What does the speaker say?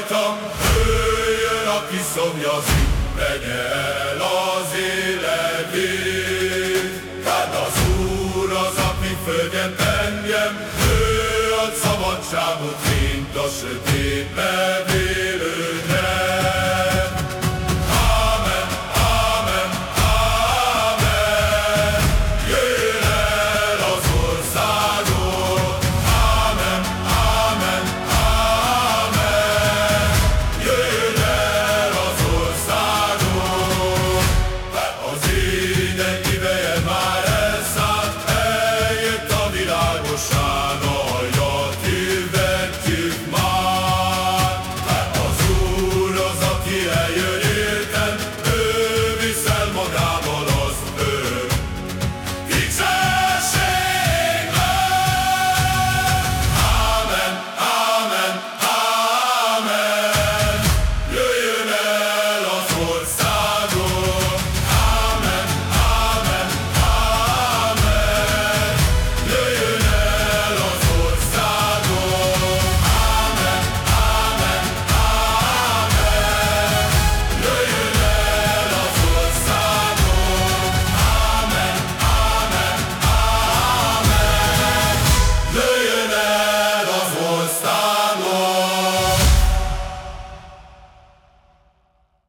rajtam, jöjjön, aki szomjazik, vegye el az életét. Hát az Úr az, aki földjét engem, ő ad szabadságot, mint a sötétbe vélő.